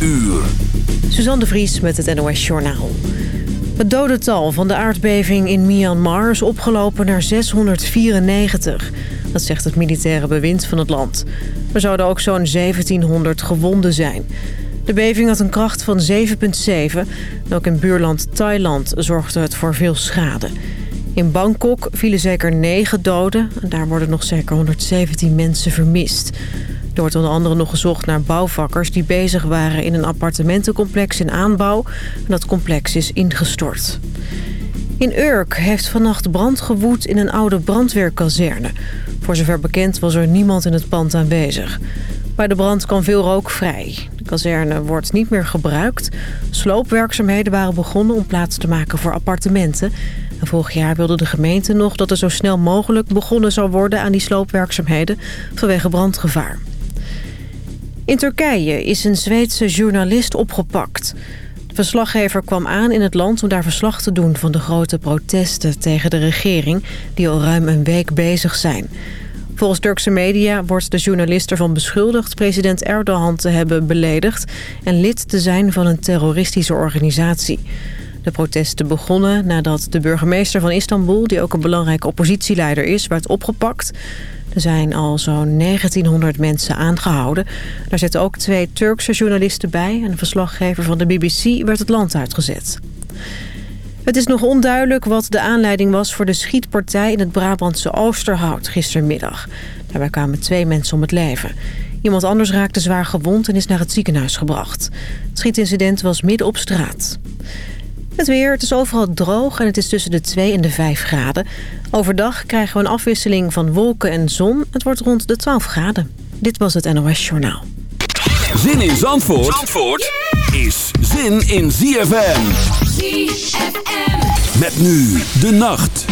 Uur. Suzanne de Vries met het NOS Journaal. Het dodental van de aardbeving in Myanmar is opgelopen naar 694. Dat zegt het militaire bewind van het land. Er zouden ook zo'n 1700 gewonden zijn. De beving had een kracht van 7,7. Ook in buurland Thailand zorgde het voor veel schade. In Bangkok vielen zeker 9 doden. En daar worden nog zeker 117 mensen vermist. Er wordt onder andere nog gezocht naar bouwvakkers die bezig waren in een appartementencomplex in aanbouw. Dat complex is ingestort. In Urk heeft vannacht brand gewoed in een oude brandweerkazerne. Voor zover bekend was er niemand in het pand aanwezig. Bij de brand kwam veel rook vrij. De kazerne wordt niet meer gebruikt. Sloopwerkzaamheden waren begonnen om plaats te maken voor appartementen. En vorig jaar wilde de gemeente nog dat er zo snel mogelijk begonnen zou worden aan die sloopwerkzaamheden vanwege brandgevaar. In Turkije is een Zweedse journalist opgepakt. De verslaggever kwam aan in het land om daar verslag te doen van de grote protesten tegen de regering die al ruim een week bezig zijn. Volgens Turkse media wordt de journalist ervan beschuldigd president Erdogan te hebben beledigd en lid te zijn van een terroristische organisatie. De protesten begonnen nadat de burgemeester van Istanbul, die ook een belangrijke oppositieleider is, werd opgepakt. Er zijn al zo'n 1900 mensen aangehouden. Daar zitten ook twee Turkse journalisten bij. En een verslaggever van de BBC werd het land uitgezet. Het is nog onduidelijk wat de aanleiding was voor de schietpartij in het Brabantse Oosterhout gistermiddag. Daarbij kwamen twee mensen om het leven. Iemand anders raakte zwaar gewond en is naar het ziekenhuis gebracht. Het schietincident was midden op straat. Het weer, het is overal droog en het is tussen de 2 en de 5 graden. Overdag krijgen we een afwisseling van wolken en zon. Het wordt rond de 12 graden. Dit was het NOS Journaal. Zin in Zandvoort, Zandvoort is zin in ZFM. ZFM. Met nu de nacht.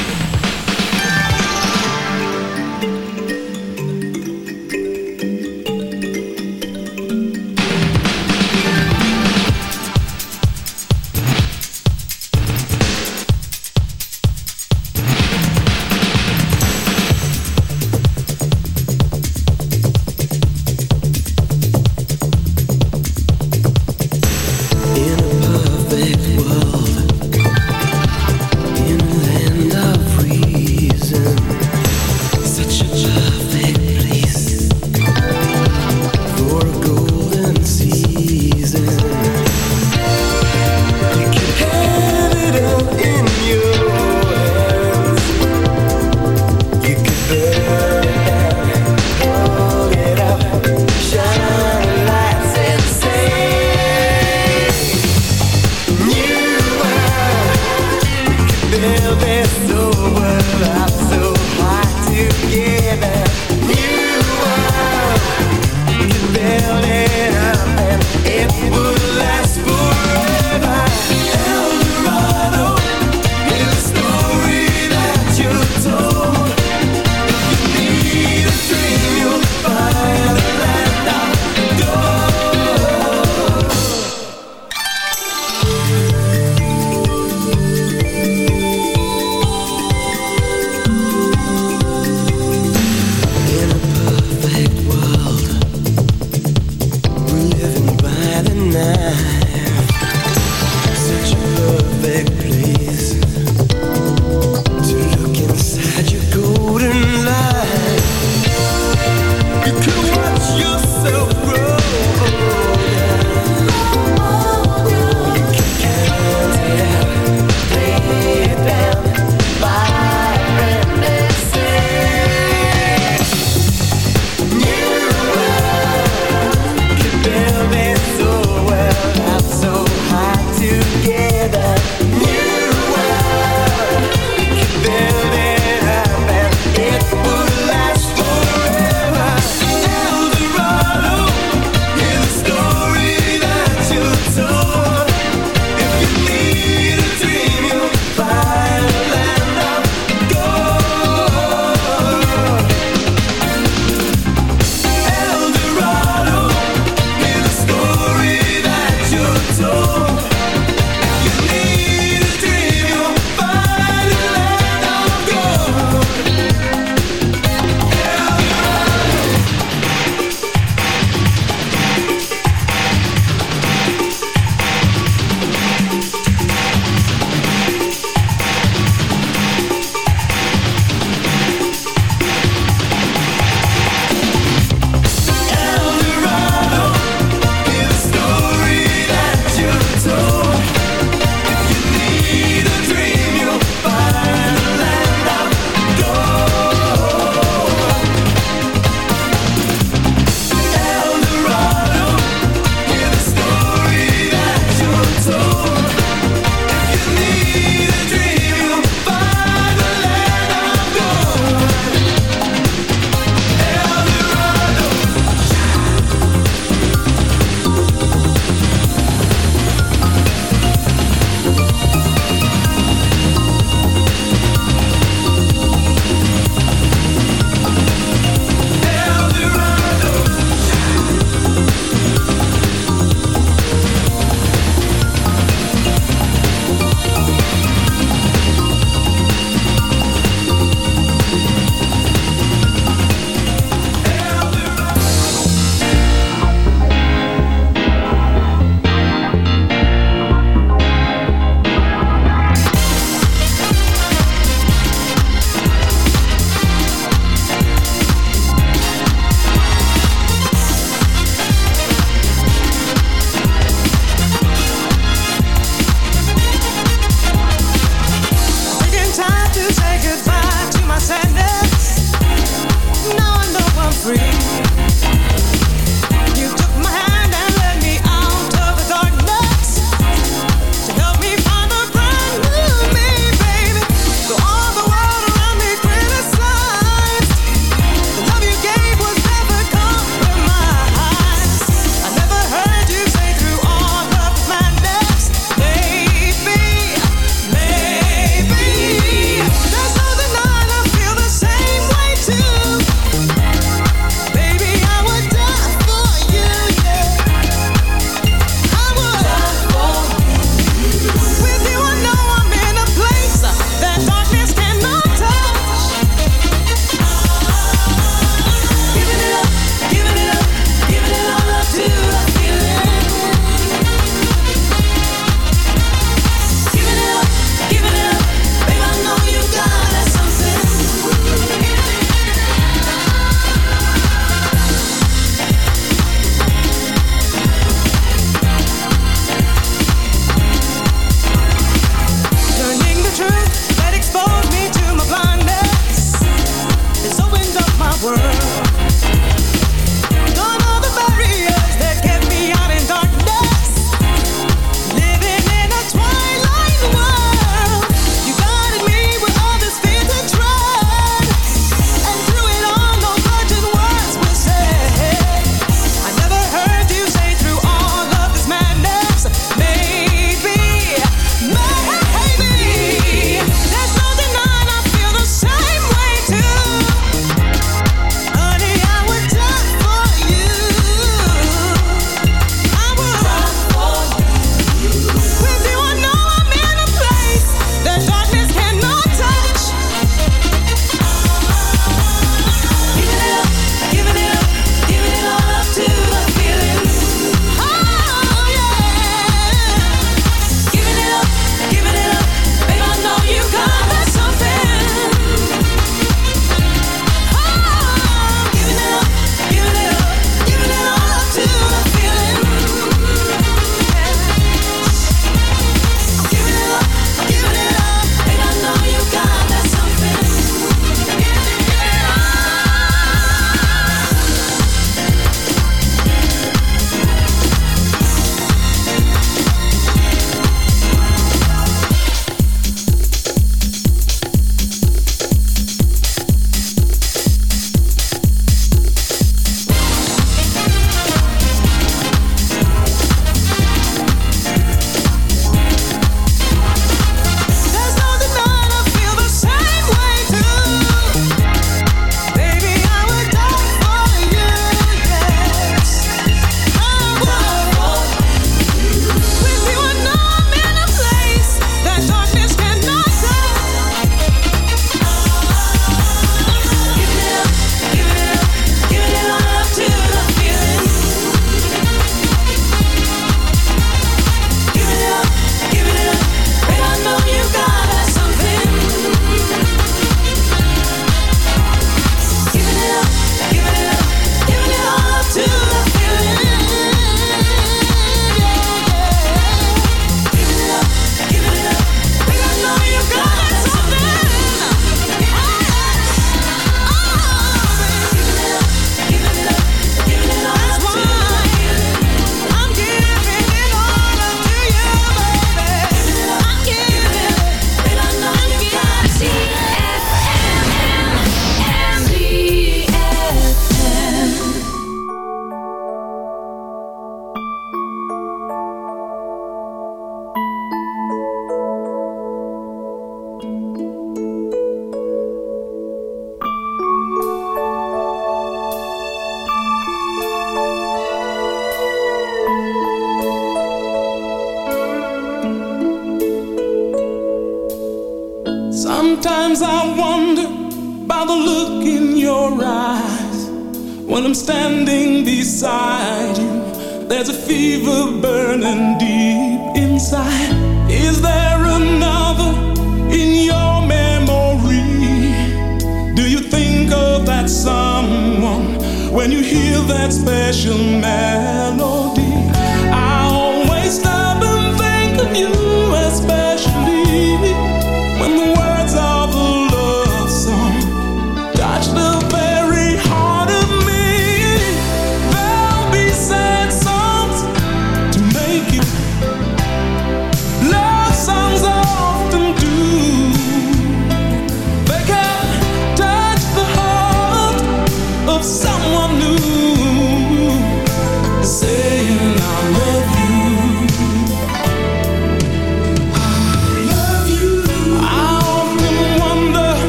that special melody.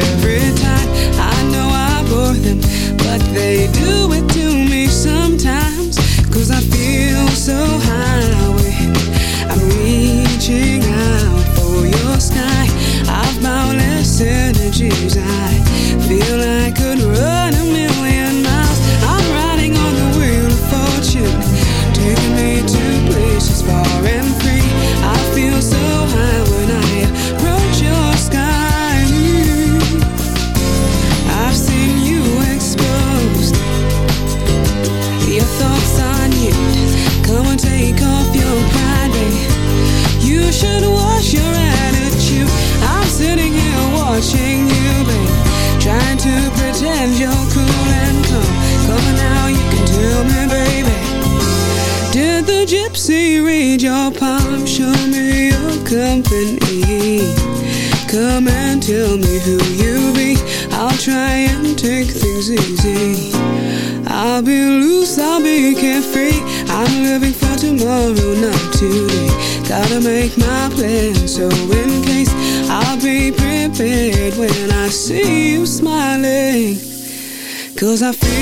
every time. I know I bore them, but they do. I feel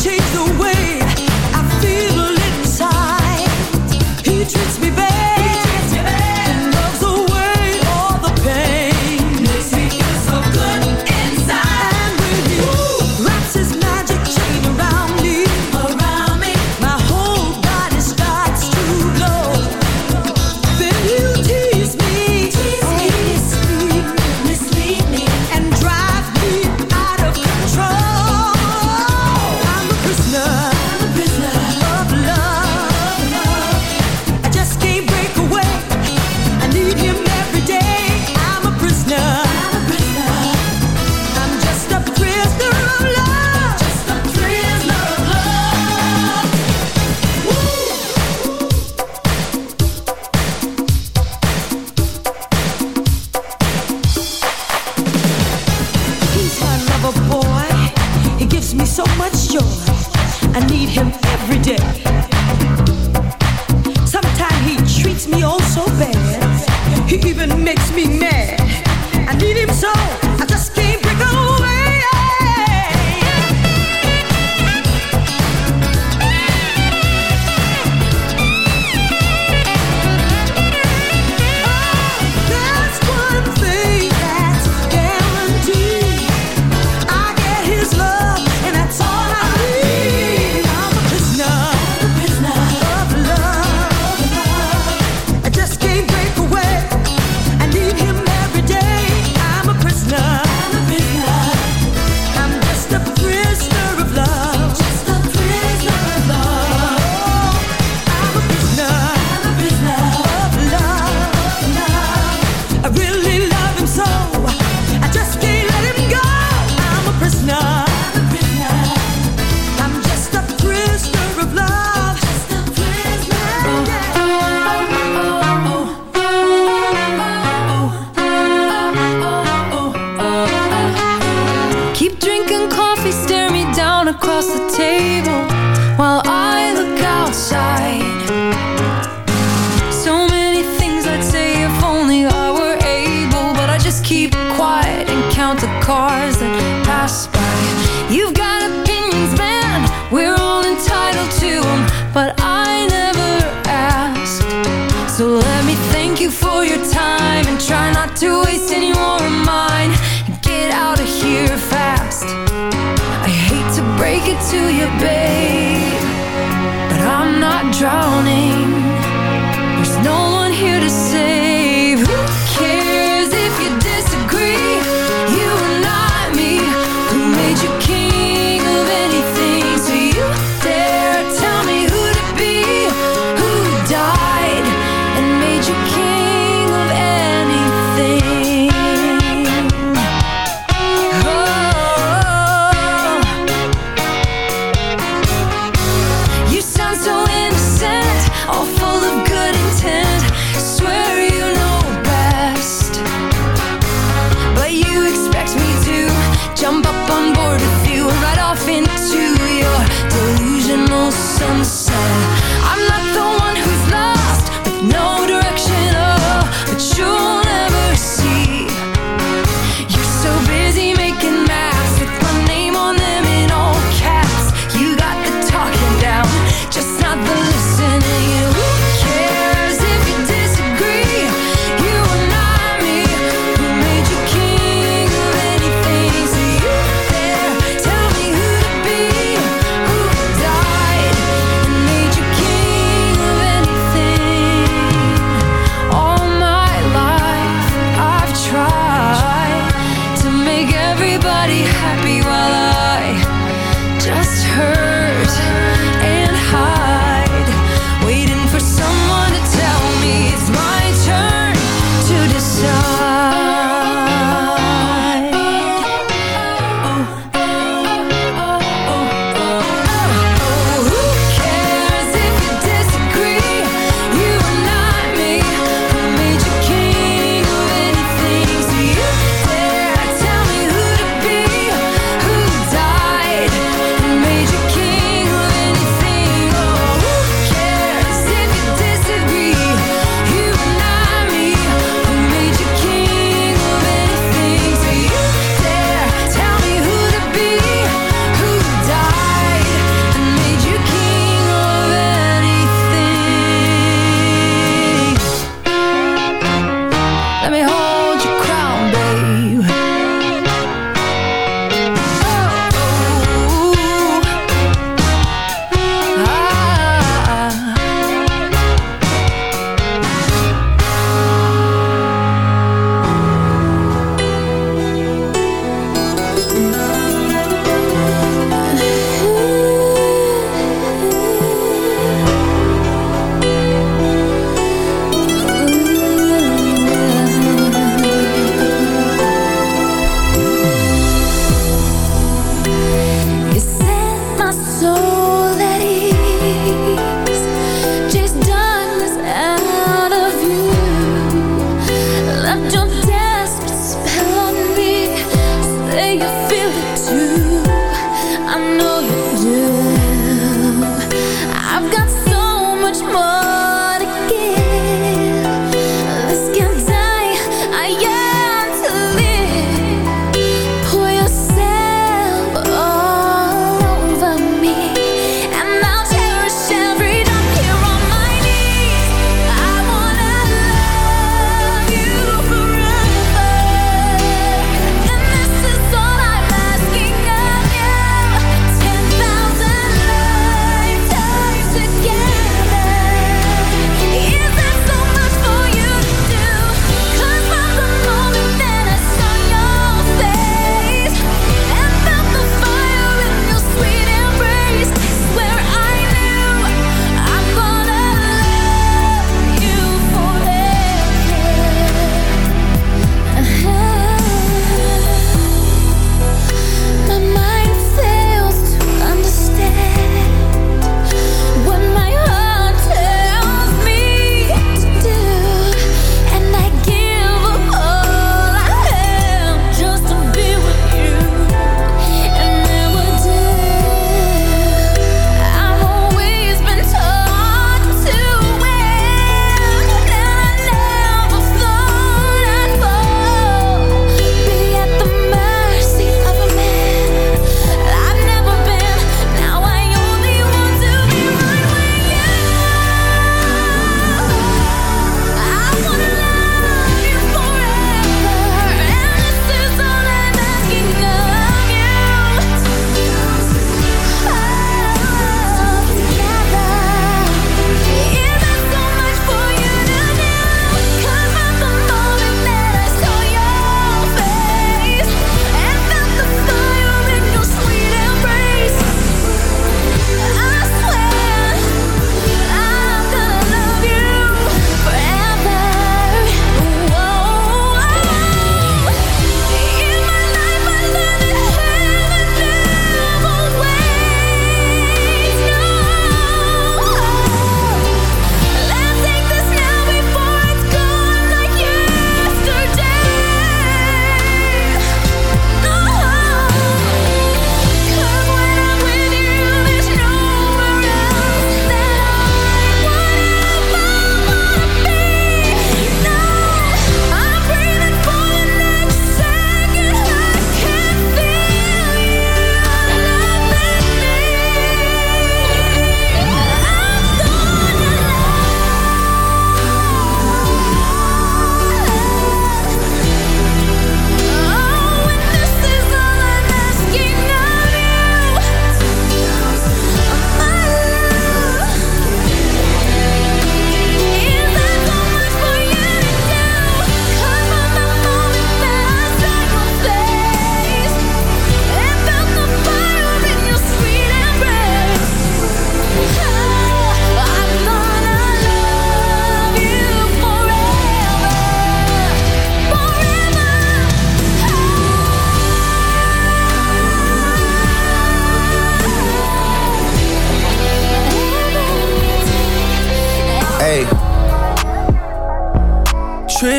change the way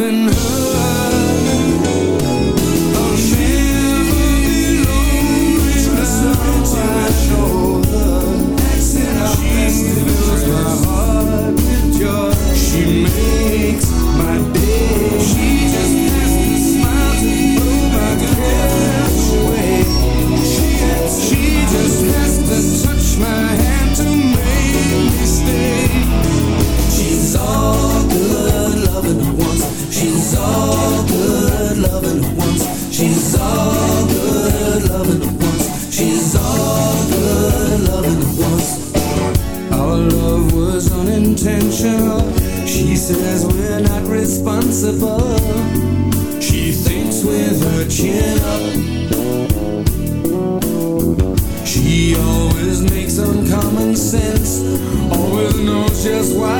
loving her She's all good loving at once. She's all good loving at once. Our love was unintentional. She says we're not responsible. She thinks with her chin up. She always makes uncommon sense. Always knows just why